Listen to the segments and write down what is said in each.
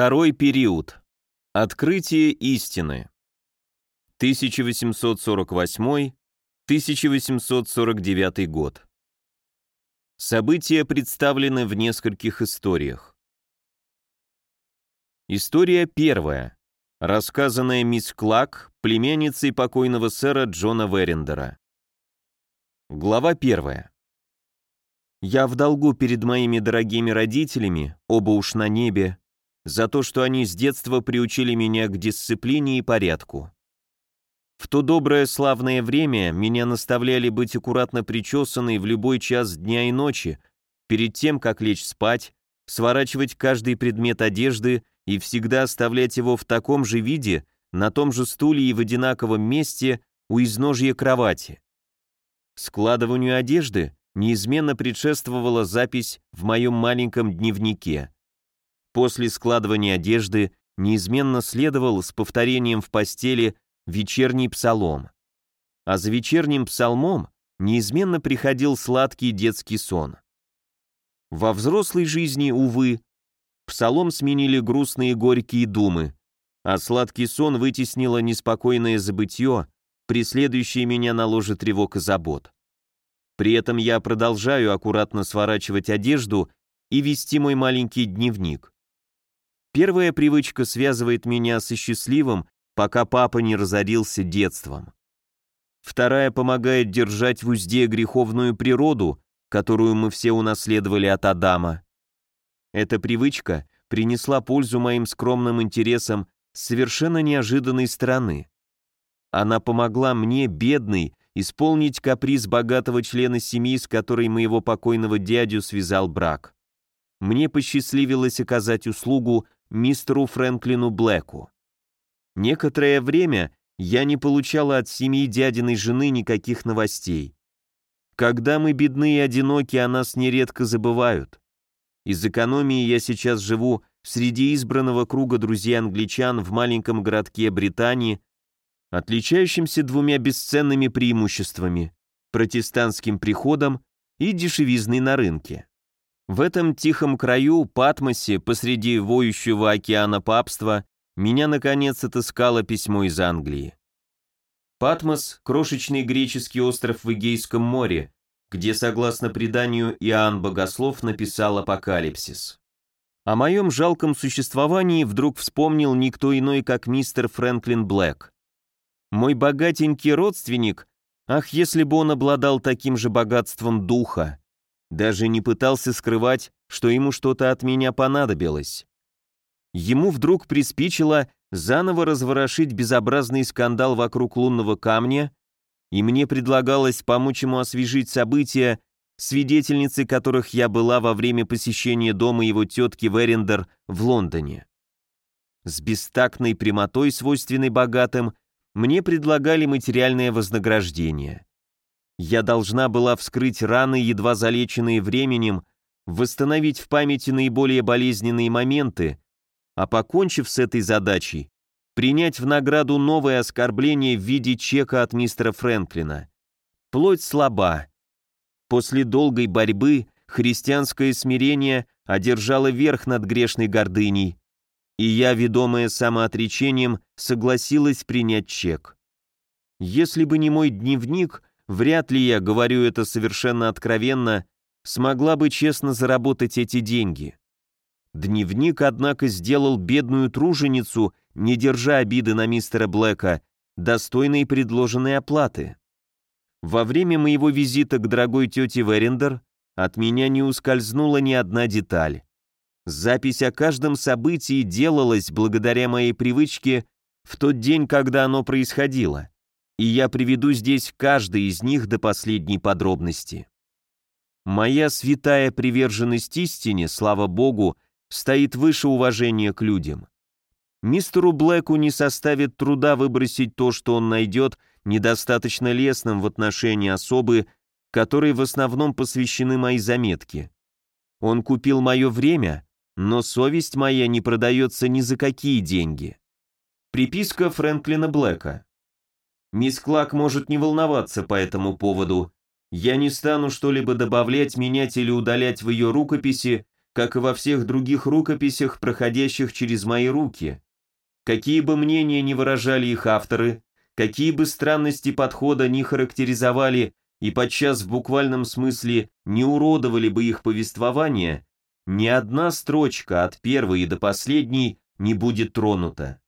Второй период. Открытие истины. 1848-1849 год. События представлены в нескольких историях. История первая, рассказанная мисс Клак, племянницей покойного сэра Джона Верендера. Глава первая. Я в долгу перед моими дорогими родителями, оба уж на небе, за то, что они с детства приучили меня к дисциплине и порядку. В то доброе славное время меня наставляли быть аккуратно причесанной в любой час дня и ночи, перед тем, как лечь спать, сворачивать каждый предмет одежды и всегда оставлять его в таком же виде, на том же стуле и в одинаковом месте у изножья кровати. Складыванию одежды неизменно предшествовала запись в моем маленьком дневнике. После складывания одежды неизменно следовал с повторением в постели вечерний псалом. А за вечерним псалмом неизменно приходил сладкий детский сон. Во взрослой жизни, увы, псалом сменили грустные горькие думы, а сладкий сон вытеснило неспокойное забытье, преследующее меня на ложе тревог и забот. При этом я продолжаю аккуратно сворачивать одежду и вести мой маленький дневник. Первая привычка связывает меня со счастливым, пока папа не разорился детством. Вторая помогает держать в узде греховную природу, которую мы все унаследовали от Адама. Эта привычка принесла пользу моим скромным интересам с совершенно неожиданной стороны. Она помогла мне, бедный, исполнить каприз богатого члена семьи, с которой моего покойного дядю связал брак. Мне посчастливилось оказать услугу мистеру Фрэнклину Блэку. Некоторое время я не получала от семьи дядиной жены никаких новостей. Когда мы бедны и одиноки, о нас нередко забывают. Из экономии я сейчас живу среди избранного круга друзей-англичан в маленьком городке Британии, отличающимся двумя бесценными преимуществами – протестантским приходом и дешевизной на рынке. В этом тихом краю, Патмосе, посреди воющего океана папства, меня, наконец, отыскало письмо из Англии. Патмос – крошечный греческий остров в Эгейском море, где, согласно преданию, Иоанн Богослов написал «Апокалипсис». О моем жалком существовании вдруг вспомнил никто иной, как мистер Фрэнклин Блэк. Мой богатенький родственник, ах, если бы он обладал таким же богатством духа, даже не пытался скрывать, что ему что-то от меня понадобилось. Ему вдруг приспичило заново разворошить безобразный скандал вокруг лунного камня, и мне предлагалось помочь ему освежить события, свидетельницей которых я была во время посещения дома его тетки Верендер в Лондоне. С бестактной прямотой, свойственной богатым, мне предлагали материальное вознаграждение. Я должна была вскрыть раны, едва залеченные временем, восстановить в памяти наиболее болезненные моменты, а покончив с этой задачей, принять в награду новое оскорбление в виде чека от мистера Фрэнклина. Плоть слаба. После долгой борьбы христианское смирение одержало верх над грешной гордыней, и я, ведомая самоотречением, согласилась принять чек. Если бы не мой дневник, Вряд ли я, говорю это совершенно откровенно, смогла бы честно заработать эти деньги. Дневник, однако, сделал бедную труженицу, не держа обиды на мистера Блэка, достойной предложенной оплаты. Во время моего визита к дорогой тете Верендер от меня не ускользнула ни одна деталь. Запись о каждом событии делалась благодаря моей привычке в тот день, когда оно происходило и я приведу здесь каждый из них до последней подробности. Моя святая приверженность истине, слава Богу, стоит выше уважения к людям. Мистеру Блэку не составит труда выбросить то, что он найдет, недостаточно лестным в отношении особы, которой в основном посвящены мои заметки. Он купил мое время, но совесть моя не продается ни за какие деньги. Приписка Фрэнклина Блэка. Мисс Клак может не волноваться по этому поводу. Я не стану что-либо добавлять, менять или удалять в ее рукописи, как и во всех других рукописях, проходящих через мои руки. Какие бы мнения ни выражали их авторы, какие бы странности подхода ни характеризовали и подчас в буквальном смысле не уродовали бы их повествование, ни одна строчка от первой до последней не будет тронута.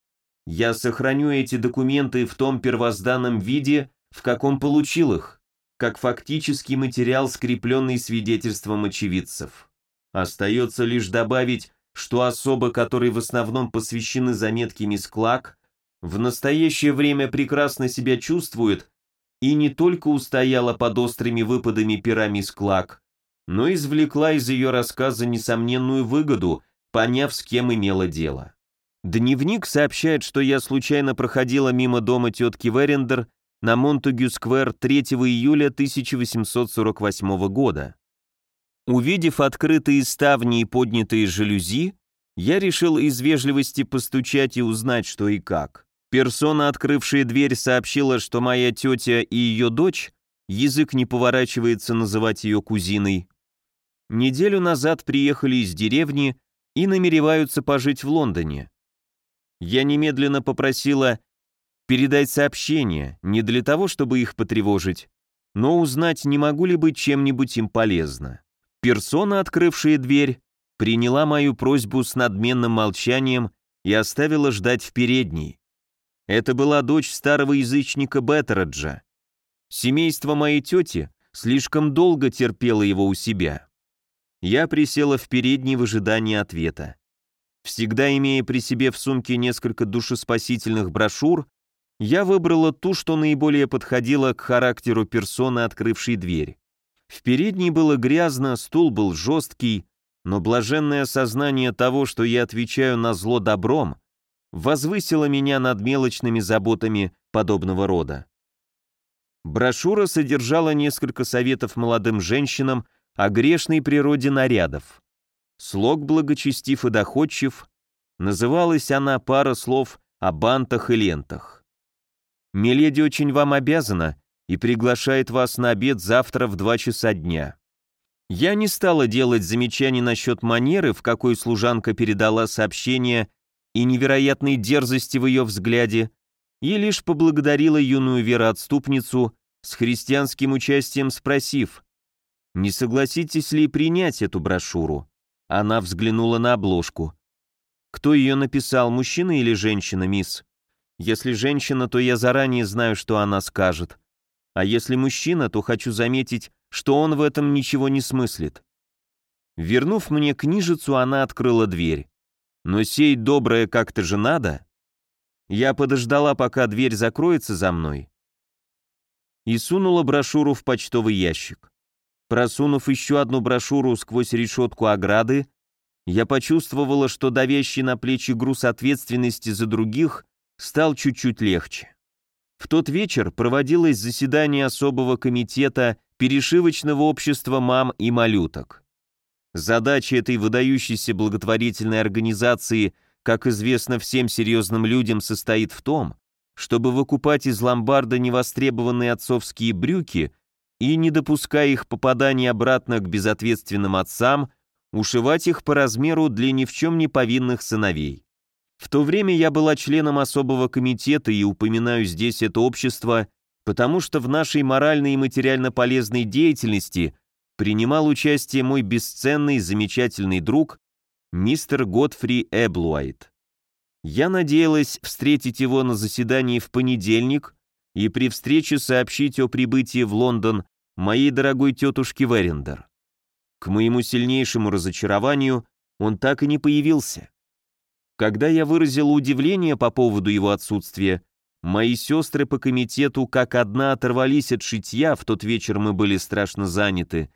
Я сохраню эти документы в том первозданном виде, в каком получил их, как фактический материал, скрепленный свидетельством очевидцев. Остается лишь добавить, что особы, которые в основном посвящены заметке мисс Клак, в настоящее время прекрасно себя чувствуют и не только устояла под острыми выпадами пера мисс Клак, но извлекла из ее рассказа несомненную выгоду, поняв, с кем имела дело. Дневник сообщает, что я случайно проходила мимо дома тетки Верендер на Монтегю-сквер 3 июля 1848 года. Увидев открытые ставни и поднятые жалюзи, я решил из вежливости постучать и узнать, что и как. Персона, открывшая дверь, сообщила, что моя тетя и ее дочь, язык не поворачивается называть ее кузиной, неделю назад приехали из деревни и намереваются пожить в Лондоне. Я немедленно попросила передать сообщение, не для того, чтобы их потревожить, но узнать, не могу ли быть чем-нибудь им полезно. Персона, открывшая дверь, приняла мою просьбу с надменным молчанием и оставила ждать в передней. Это была дочь старого язычника Беттераджа. Семейство моей тети слишком долго терпело его у себя. Я присела в передней в ожидании ответа. Всегда имея при себе в сумке несколько душеспасительных брошюр, я выбрала ту, что наиболее подходила к характеру персоны, открывшей дверь. В передней было грязно, стул был жесткий, но блаженное сознание того, что я отвечаю на зло добром, возвысило меня над мелочными заботами подобного рода. Брошюра содержала несколько советов молодым женщинам о грешной природе нарядов. Слог благочестив и доходчив, называлась она пара слов о бантах и лентах. «Миледи очень вам обязана и приглашает вас на обед завтра в два часа дня». Я не стала делать замечаний насчет манеры, в какой служанка передала сообщение и невероятной дерзости в ее взгляде, и лишь поблагодарила юную вероотступницу с христианским участием спросив, не согласитесь ли принять эту брошюру? Она взглянула на обложку. Кто ее написал, мужчина или женщина, мисс? Если женщина, то я заранее знаю, что она скажет. А если мужчина, то хочу заметить, что он в этом ничего не смыслит. Вернув мне книжицу, она открыла дверь. Но сей доброе как-то же надо. Я подождала, пока дверь закроется за мной, и сунула брошюру в почтовый ящик. Просунув еще одну брошюру сквозь решетку ограды, я почувствовала, что давящий на плечи груз ответственности за других стал чуть-чуть легче. В тот вечер проводилось заседание особого комитета перешивочного общества мам и малюток. Задача этой выдающейся благотворительной организации, как известно всем серьезным людям, состоит в том, чтобы выкупать из ломбарда невостребованные отцовские брюки и, не допуская их попадания обратно к безответственным отцам, ушивать их по размеру для ни в чем не повинных сыновей. В то время я была членом особого комитета и упоминаю здесь это общество, потому что в нашей моральной и материально полезной деятельности принимал участие мой бесценный, замечательный друг, мистер Годфри Эблуайт. Я надеялась встретить его на заседании в понедельник и при встрече сообщить о прибытии в Лондон моей дорогой тетушки Верендер. К моему сильнейшему разочарованию он так и не появился. Когда я выразил удивление по поводу его отсутствия, мои сестры по комитету как одна оторвались от шитья, в тот вечер мы были страшно заняты,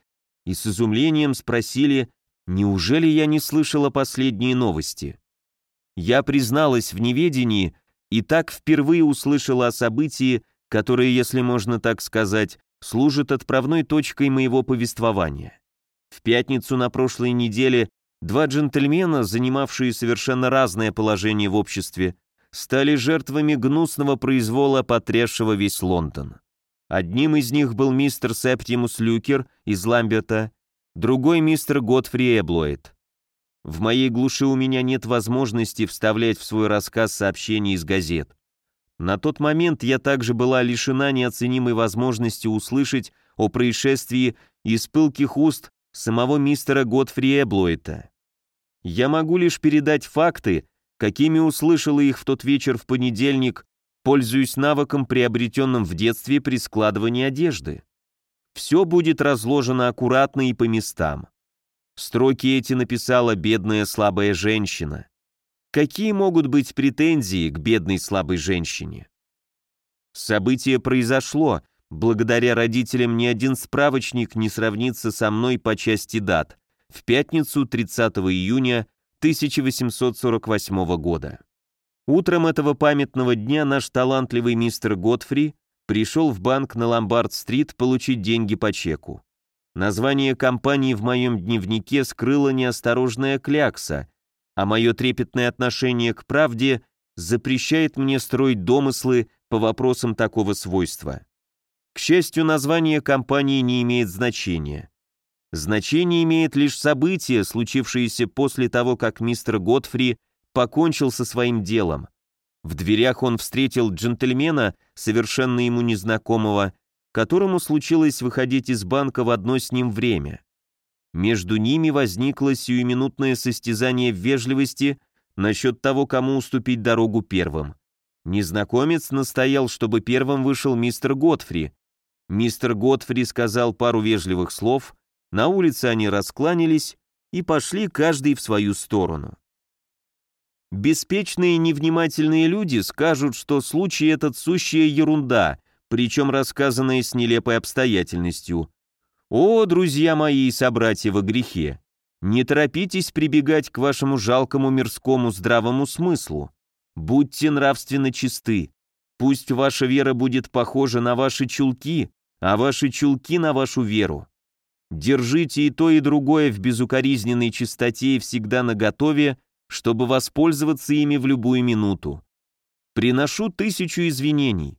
и с изумлением спросили, неужели я не слышала последние новости. Я призналась в неведении и так впервые услышала о событии, которое, если можно так сказать, служит отправной точкой моего повествования. В пятницу на прошлой неделе два джентльмена, занимавшие совершенно разное положение в обществе, стали жертвами гнусного произвола, потрясшего весь Лондон. Одним из них был мистер Септимус Люкер из Ламберта, другой мистер Готфри Эблоид. В моей глуши у меня нет возможности вставлять в свой рассказ сообщения из газет. На тот момент я также была лишена неоценимой возможности услышать о происшествии из пылких уст самого мистера Готфри Эблойта. Я могу лишь передать факты, какими услышала их в тот вечер в понедельник, пользуясь навыком, приобретенным в детстве при складывании одежды. Все будет разложено аккуратно и по местам. Строки эти написала бедная слабая женщина. Какие могут быть претензии к бедной слабой женщине? Событие произошло, благодаря родителям ни один справочник не сравнится со мной по части дат, в пятницу 30 июня 1848 года. Утром этого памятного дня наш талантливый мистер Готфри пришел в банк на Ломбард-стрит получить деньги по чеку. Название компании в моем дневнике скрыла неосторожная клякса, а мое трепетное отношение к правде запрещает мне строить домыслы по вопросам такого свойства. К счастью, название компании не имеет значения. Значение имеет лишь событие, случившееся после того, как мистер Готфри покончил со своим делом. В дверях он встретил джентльмена, совершенно ему незнакомого, которому случилось выходить из банка в одно с ним время. Между ними возникло сиюминутное состязание в вежливости насчет того, кому уступить дорогу первым. Незнакомец настоял, чтобы первым вышел мистер Готфри. Мистер Готфри сказал пару вежливых слов, на улице они раскланялись и пошли каждый в свою сторону. Беспечные невнимательные люди скажут, что случай этот сущая ерунда, причем рассказанная с нелепой обстоятельностью. О, друзья мои и собратья во грехе, не торопитесь прибегать к вашему жалкому мирскому здравому смыслу. Будьте нравственно чисты. Пусть ваша вера будет похожа на ваши чулки, а ваши чулки на вашу веру. Держите и то, и другое в безукоризненной чистоте и всегда наготове, чтобы воспользоваться ими в любую минуту. Приношу тысячу извинений.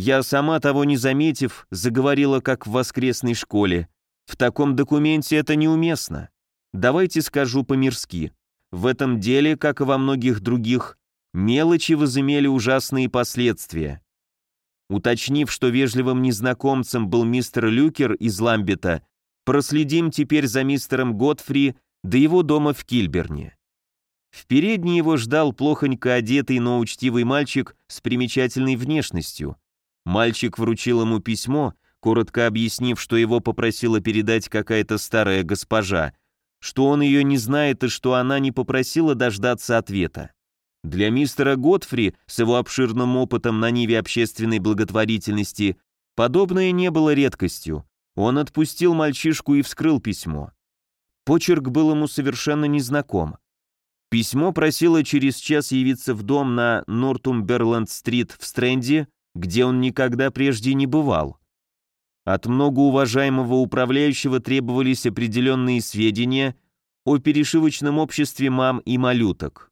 Я сама того не заметив, заговорила как в воскресной школе. В таком документе это неуместно. Давайте скажу по-мирски. В этом деле, как и во многих других, мелочи возымели ужасные последствия. Уточнив, что вежливым незнакомцем был мистер Люкер из Ламбета, проследим теперь за мистером Готфри до его дома в Кильберне. В передней его ждал плохонько одетый, но учтивый мальчик с примечательной внешностью. Мальчик вручил ему письмо, коротко объяснив, что его попросила передать какая-то старая госпожа, что он ее не знает и что она не попросила дождаться ответа. Для мистера Готфри с его обширным опытом на ниве общественной благотворительности подобное не было редкостью. Он отпустил мальчишку и вскрыл письмо. Почерк был ему совершенно незнаком. Письмо просило через час явиться в дом на Нортумберленд-стрит в Стрэнде где он никогда прежде не бывал. От многоуважаемого управляющего требовались определенные сведения о перешивочном обществе мам и малюток.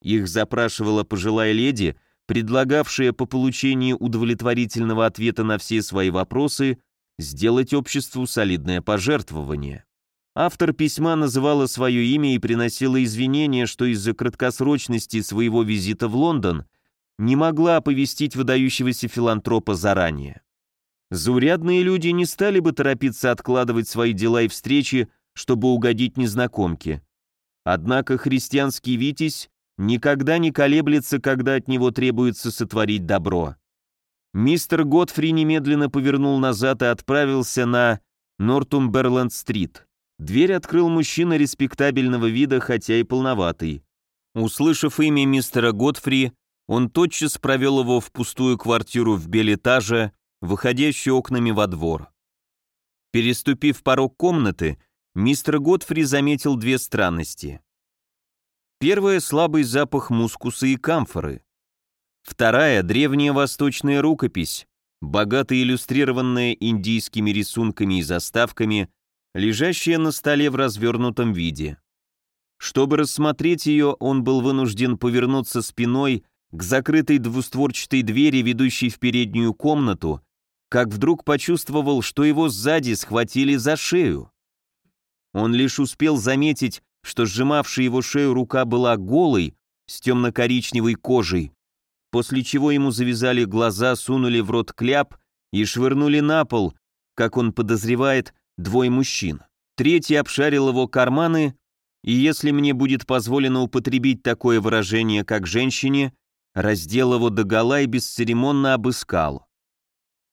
Их запрашивала пожилая леди, предлагавшая по получении удовлетворительного ответа на все свои вопросы сделать обществу солидное пожертвование. Автор письма называла свое имя и приносила извинения, что из-за краткосрочности своего визита в Лондон не могла оповестить выдающегося филантропа заранее. Заурядные люди не стали бы торопиться откладывать свои дела и встречи, чтобы угодить незнакомке. Однако христианский Витязь никогда не колеблется, когда от него требуется сотворить добро. Мистер Готфри немедленно повернул назад и отправился на Нортумберленд-стрит. Дверь открыл мужчина респектабельного вида, хотя и полноватый. Услышав имя мистера Готфри, он тотчас провел его в пустую квартиру в белэтаже, выходящую окнами во двор. Переступив порог комнаты, мистер Готфри заметил две странности. Первая — слабый запах мускуса и камфоры. Вторая — древняя восточная рукопись, богато иллюстрированная индийскими рисунками и заставками, лежащая на столе в развернутом виде. Чтобы рассмотреть ее, он был вынужден повернуться спиной к закрытой двустворчатой двери, ведущей в переднюю комнату, как вдруг почувствовал, что его сзади схватили за шею. Он лишь успел заметить, что сжимавшая его шею рука была голой, с темно-коричневой кожей, после чего ему завязали глаза, сунули в рот кляп и швырнули на пол, как он подозревает, двое мужчин. Третий обшарил его карманы, и если мне будет позволено употребить такое выражение, как женщине, раздел его догола и бесцеремонно обыскал.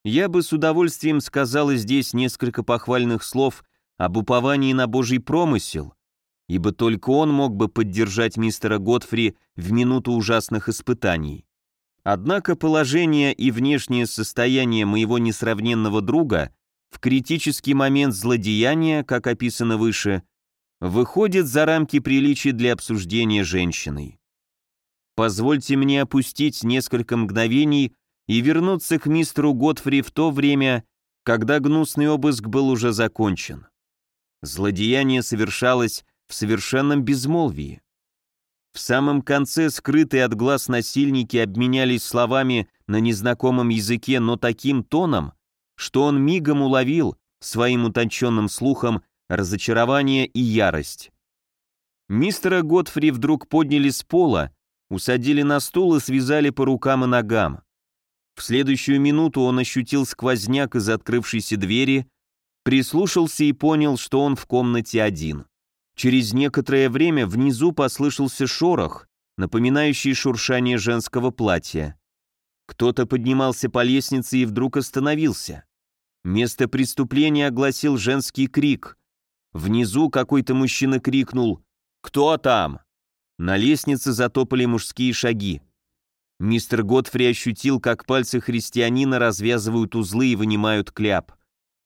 Я бы с удовольствием сказала здесь несколько похвальных слов об уповании на Божий промысел, ибо только он мог бы поддержать мистера Готфри в минуту ужасных испытаний. Однако положение и внешнее состояние моего несравненного друга в критический момент злодеяния, как описано выше, выходит за рамки приличий для обсуждения женщиной. Позвольте мне опустить несколько мгновений и вернуться к мистеру Готфри в то время, когда гнусный обыск был уже закончен. Злодеяние совершалось в совершенном безмолвии. В самом конце скрытые от глаз насильники обменялись словами на незнакомом языке, но таким тоном, что он мигом уловил своим утонченным слухом разочарование и ярость. Мистера Готфри вдруг подняли с пола, усадили на стул и связали по рукам и ногам. В следующую минуту он ощутил сквозняк из открывшейся двери, прислушался и понял, что он в комнате один. Через некоторое время внизу послышался шорох, напоминающий шуршание женского платья. Кто-то поднимался по лестнице и вдруг остановился. Место преступления огласил женский крик. Внизу какой-то мужчина крикнул «Кто там?». На лестнице затопали мужские шаги. Мистер Готфри ощутил, как пальцы христианина развязывают узлы и вынимают кляп.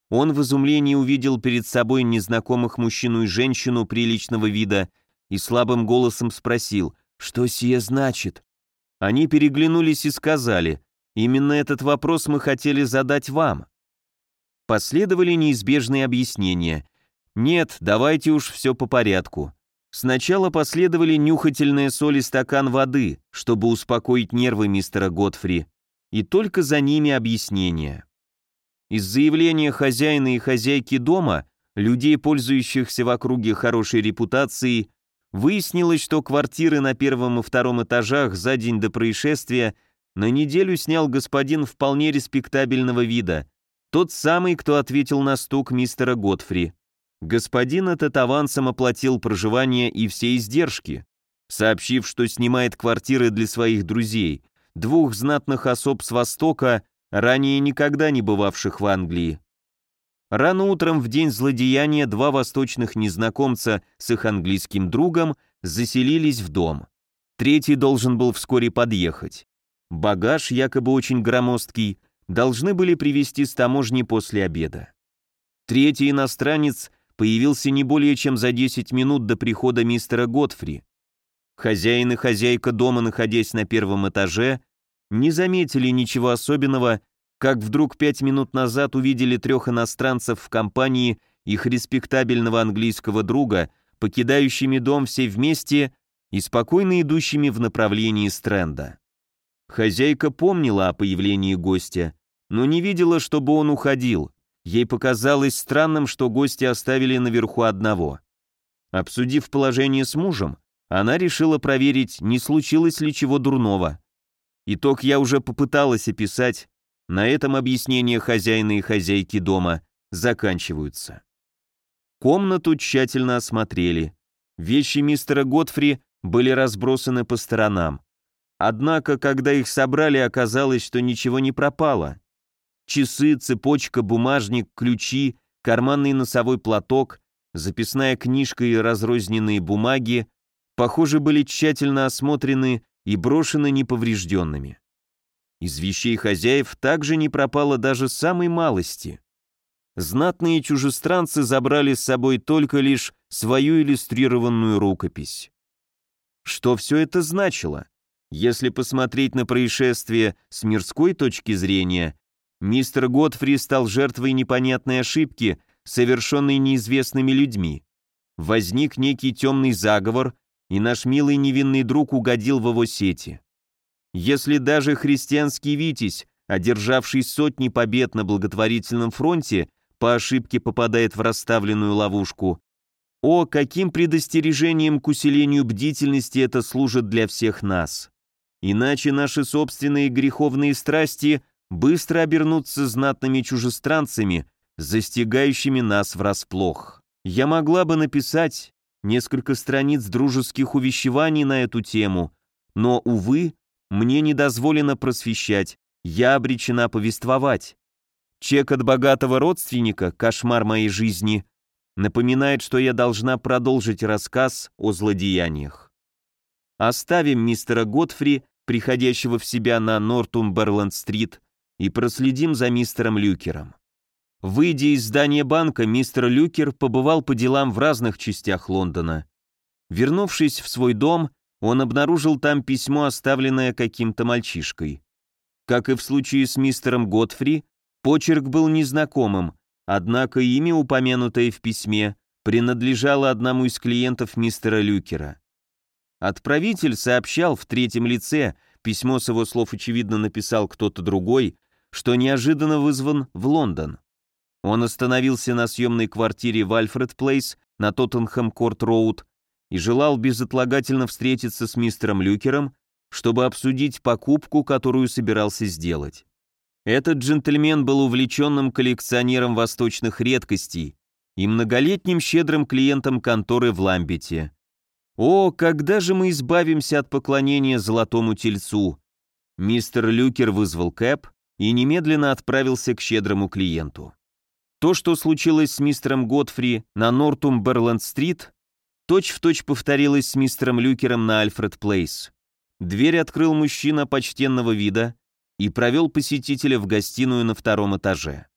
Он в изумлении увидел перед собой незнакомых мужчину и женщину приличного вида и слабым голосом спросил, что сие значит. Они переглянулись и сказали, именно этот вопрос мы хотели задать вам. Последовали неизбежные объяснения. Нет, давайте уж все по порядку. Сначала последовали нюхательная соль и стакан воды, чтобы успокоить нервы мистера Готфри, и только за ними объяснения. Из заявления хозяина и хозяйки дома, людей, пользующихся в округе хорошей репутацией, выяснилось, что квартиры на первом и втором этажах за день до происшествия на неделю снял господин вполне респектабельного вида, тот самый, кто ответил на стук мистера Готфри. Господин этот авансом оплатил проживание и все издержки, сообщив, что снимает квартиры для своих друзей, двух знатных особ с Востока, ранее никогда не бывавших в Англии. Рано утром в день злодеяния два восточных незнакомца с их английским другом заселились в дом. Третий должен был вскоре подъехать. Багаж, якобы очень громоздкий, должны были привезти с таможни после обеда. Третий иностранец появился не более чем за 10 минут до прихода мистера Готфри. Хозяин и хозяйка дома, находясь на первом этаже, не заметили ничего особенного, как вдруг пять минут назад увидели трех иностранцев в компании их респектабельного английского друга, покидающими дом все вместе и спокойно идущими в направлении Стрэнда. Хозяйка помнила о появлении гостя, но не видела, чтобы он уходил. Ей показалось странным, что гости оставили наверху одного. Обсудив положение с мужем, она решила проверить, не случилось ли чего дурного. Итог я уже попыталась описать, на этом объяснения хозяина и хозяйки дома заканчиваются. Комнату тщательно осмотрели. Вещи мистера Готфри были разбросаны по сторонам. Однако, когда их собрали, оказалось, что ничего не пропало. Часы, цепочка, бумажник, ключи, карманный носовой платок, записная книжка и разрозненные бумаги, похоже, были тщательно осмотрены и брошены неповрежденными. Из вещей хозяев также не пропало даже самой малости. Знатные чужестранцы забрали с собой только лишь свою иллюстрированную рукопись. Что все это значило? Если посмотреть на происшествие с мирской точки зрения, мистер Готфри стал жертвой непонятной ошибки, совершенной неизвестными людьми. Возник некий темный заговор, и наш милый невинный друг угодил в его сети. Если даже христианский Витязь, одержавший сотни побед на благотворительном фронте, по ошибке попадает в расставленную ловушку, О, каким предостережением к усилению бдительности это служит для всех нас! Иначе наши собственные греховные страсти быстро обернутся знатными чужестранцами, застигающими нас врасплох. Я могла бы написать несколько страниц дружеских увещеваний на эту тему, но, увы, мне не дозволено просвещать, я обречена повествовать. Чек от богатого родственника, кошмар моей жизни, напоминает, что я должна продолжить рассказ о злодеяниях. Оставим мистера Готфри, приходящего в себя на Нортумберленд-стрит, и проследим за мистером Люкером. Выйдя из здания банка, мистер Люкер побывал по делам в разных частях Лондона. Вернувшись в свой дом, он обнаружил там письмо, оставленное каким-то мальчишкой. Как и в случае с мистером Готфри, почерк был незнакомым, однако имя, упомянутое в письме, принадлежало одному из клиентов мистера Люкера. Отправитель сообщал в третьем лице, письмо с его слов очевидно написал кто-то другой, что неожиданно вызван в Лондон. Он остановился на съемной квартире в Альфред Плейс на Тоттенхэм-Корт-Роуд и желал безотлагательно встретиться с мистером Люкером, чтобы обсудить покупку, которую собирался сделать. Этот джентльмен был увлеченным коллекционером восточных редкостей и многолетним щедрым клиентом конторы в Ламбете. О, когда же мы избавимся от поклонения золотому тельцу? Мистер Люкер вызвал кэп и немедленно отправился к щедрому клиенту. То, что случилось с мистером Готфри на Нортумберленд-стрит, точь-в-точь повторилось с мистером Люкером на Альфред-Плейс. Дверь открыл мужчина почтенного вида и провел посетителя в гостиную на втором этаже.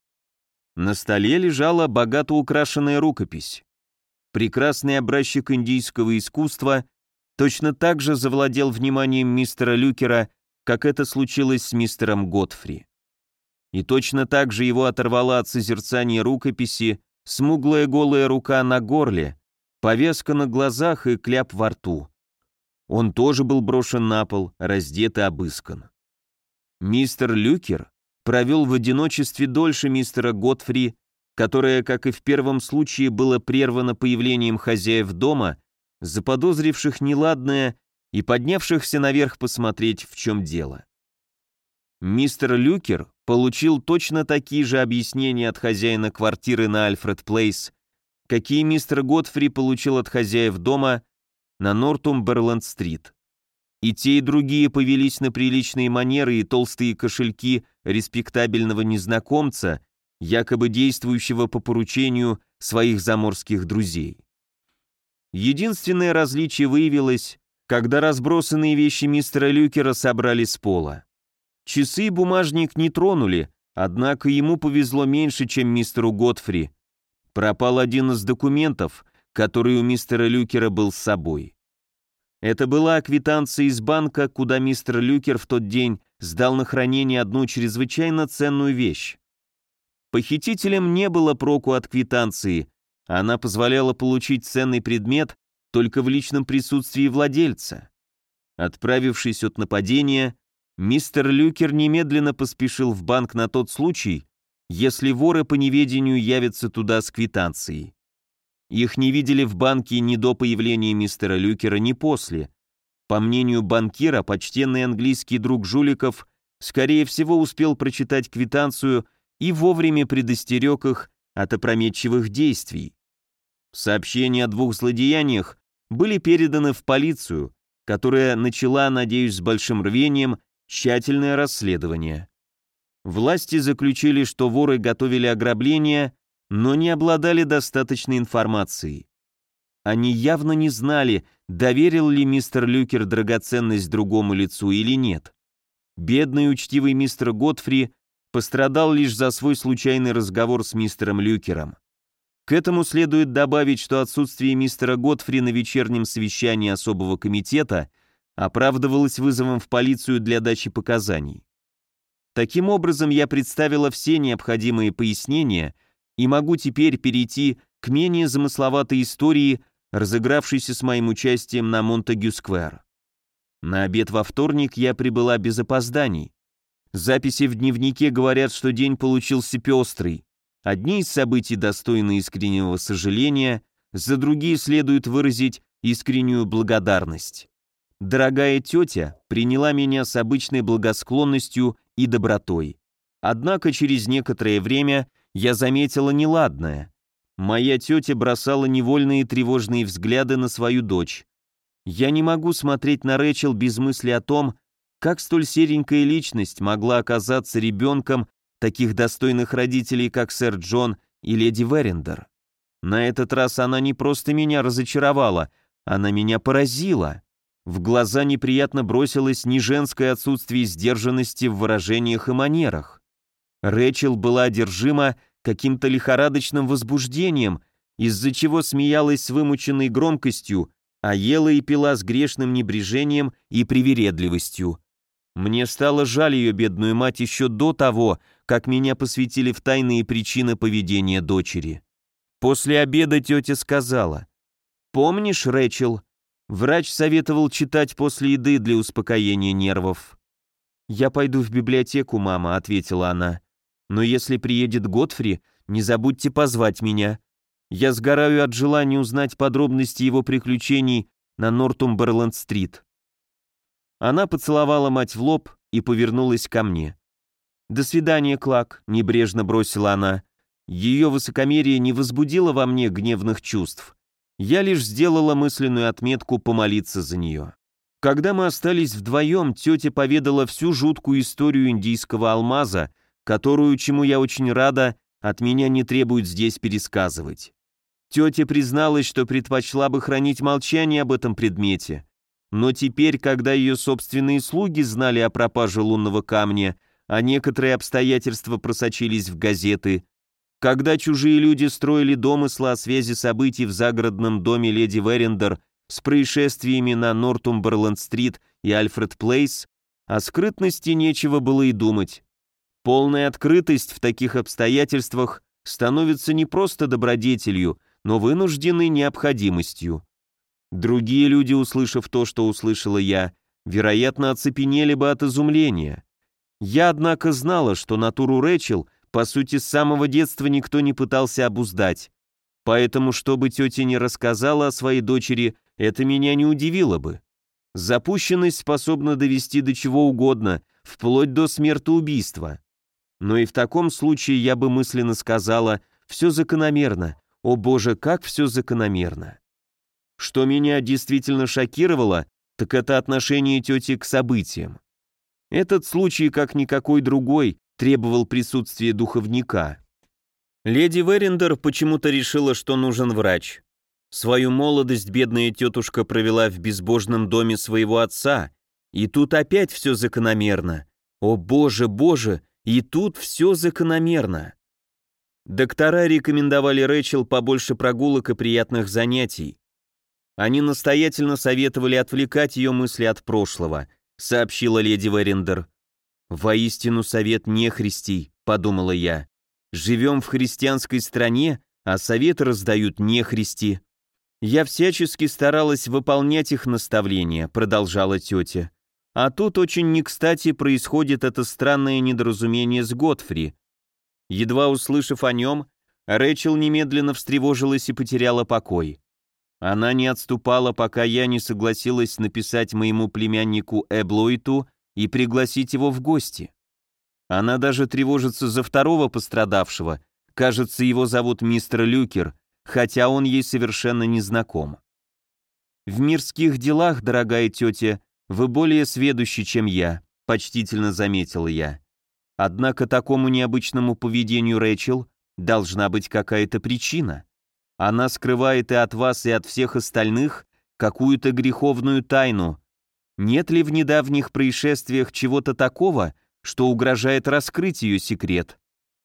На столе лежала богато украшенная рукопись. Прекрасный образчик индийского искусства точно так же завладел вниманием мистера Люкера, как это случилось с мистером Готфри и точно так же его оторвала от созерцания рукописи смуглая голая рука на горле, повязка на глазах и кляп во рту. Он тоже был брошен на пол, раздет и обыскан. Мистер Люкер провел в одиночестве дольше мистера Готфри, которое, как и в первом случае, было прервано появлением хозяев дома, заподозривших неладное и поднявшихся наверх посмотреть, в чем дело. Мистер Люкер получил точно такие же объяснения от хозяина квартиры на Альфред Плейс, какие мистер Готфри получил от хозяев дома на Нортумберленд-стрит. И те, и другие повелись на приличные манеры и толстые кошельки респектабельного незнакомца, якобы действующего по поручению своих заморских друзей. Единственное различие выявилось, когда разбросанные вещи мистера Люкера собрали с пола. Часы и бумажник не тронули, однако ему повезло меньше, чем мистеру Готфри. Пропал один из документов, который у мистера Люкера был с собой. Это была квитанция из банка, куда мистер Люкер в тот день сдал на хранение одну чрезвычайно ценную вещь. Похитителям не было проку от квитанции, она позволяла получить ценный предмет только в личном присутствии владельца. Отправившись от нападения, Мистер Люкер немедленно поспешил в банк на тот случай, если воры по неведению явятся туда с квитанцией. Их не видели в банке ни до появления мистера Люкера, ни после. По мнению банкира, почтенный английский друг жуликов скорее всего успел прочитать квитанцию и вовремя предостерег их от опрометчивых действий. Сообщения о двух злодеяниях были переданы в полицию, которая начала, надеюсь, с большим рвением Тщательное расследование. Власти заключили, что воры готовили ограбление, но не обладали достаточной информацией. Они явно не знали, доверил ли мистер Люкер драгоценность другому лицу или нет. Бедный учтивый мистер Готфри пострадал лишь за свой случайный разговор с мистером Люкером. К этому следует добавить, что отсутствие мистера Готфри на вечернем совещании особого комитета – оправдывалась вызовом в полицию для дачи показаний. Таким образом, я представила все необходимые пояснения и могу теперь перейти к менее замысловатой истории, разыгравшейся с моим участием на Монтегю-сквер. На обед во вторник я прибыла без опозданий. Записи в дневнике говорят, что день получился пестрый. Одни из событий достойны искреннего сожаления, за другие следует выразить искреннюю благодарность. Дорогая тетя приняла меня с обычной благосклонностью и добротой. Однако через некоторое время я заметила неладное. Моя тетя бросала невольные тревожные взгляды на свою дочь. Я не могу смотреть на Рэчел без мысли о том, как столь серенькая личность могла оказаться ребенком таких достойных родителей, как сэр Джон и леди Верендер. На этот раз она не просто меня разочаровала, она меня поразила. В глаза неприятно бросилось не женское отсутствие сдержанности в выражениях и манерах. Рэчел была одержима каким-то лихорадочным возбуждением, из-за чего смеялась с вымученной громкостью, а ела и пила с грешным небрежением и привередливостью. Мне стало жаль ее бедную мать еще до того, как меня посвятили в тайные причины поведения дочери. После обеда тетя сказала, «Помнишь, Рэчел, врач советовал читать после еды для успокоения нервов». «Я пойду в библиотеку, мама», — ответила она. «Но если приедет Готфри, не забудьте позвать меня. Я сгораю от желания узнать подробности его приключений на Нортумберленд-стрит». Она поцеловала мать в лоб и повернулась ко мне. «До свидания, Клак», — небрежно бросила она. Ее высокомерие не возбудило во мне гневных чувств. Я лишь сделала мысленную отметку помолиться за нее. Когда мы остались вдвоем, тетя поведала всю жуткую историю индийского алмаза, которую, чему я очень рада, от меня не требуют здесь пересказывать. Тетя призналась, что предпочла бы хранить молчание об этом предмете, но теперь, когда ее собственные слуги знали о пропаже лунного камня, а некоторые обстоятельства просочились в газеты, когда чужие люди строили домыслы о связи событий в загородном доме леди Верендер с происшествиями на Нортумберленд-стрит и Альфред-Плейс, о скрытности нечего было и думать. Полная открытость в таких обстоятельствах становится не просто добродетелью, но вынужденной необходимостью. Другие люди, услышав то, что услышала я, вероятно, оцепенели бы от изумления. Я, однако, знала, что натуру Рэчел, по сути, с самого детства никто не пытался обуздать. Поэтому, что бы тетя не рассказала о своей дочери, это меня не удивило бы. Запущенность способна довести до чего угодно, вплоть до смертоубийства. Но и в таком случае я бы мысленно сказала «все закономерно», «О боже, как все закономерно». Что меня действительно шокировало, так это отношение тети к событиям. Этот случай, как никакой другой, требовал присутствия духовника. Леди Верендер почему-то решила, что нужен врач. Свою молодость бедная тетушка провела в безбожном доме своего отца, и тут опять все закономерно. О боже, боже, и тут все закономерно. Доктора рекомендовали Рэчел побольше прогулок и приятных занятий. Они настоятельно советовали отвлекать ее мысли от прошлого, сообщила леди Верендер. «Воистину совет нехристий», — подумала я. «Живем в христианской стране, а советы раздают нехристи». «Я всячески старалась выполнять их наставления», — продолжала тетя. «А тут очень не кстати происходит это странное недоразумение с Готфри». Едва услышав о нем, Рэчел немедленно встревожилась и потеряла покой. Она не отступала, пока я не согласилась написать моему племяннику Эблойту и пригласить его в гости. Она даже тревожится за второго пострадавшего, кажется, его зовут мистер Люкер, хотя он ей совершенно не знаком. «В мирских делах, дорогая тетя, вы более сведущи, чем я», — почтительно заметила я. «Однако такому необычному поведению Рэчел должна быть какая-то причина». Она скрывает и от вас, и от всех остальных какую-то греховную тайну. Нет ли в недавних происшествиях чего-то такого, что угрожает раскрыть ее секрет?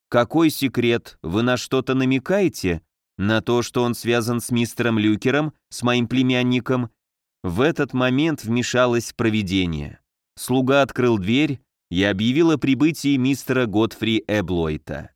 Какой секрет? Вы на что-то намекаете? На то, что он связан с мистером Люкером, с моим племянником? В этот момент вмешалось провидение. Слуга открыл дверь и объявил о прибытии мистера Готфри Эблойта.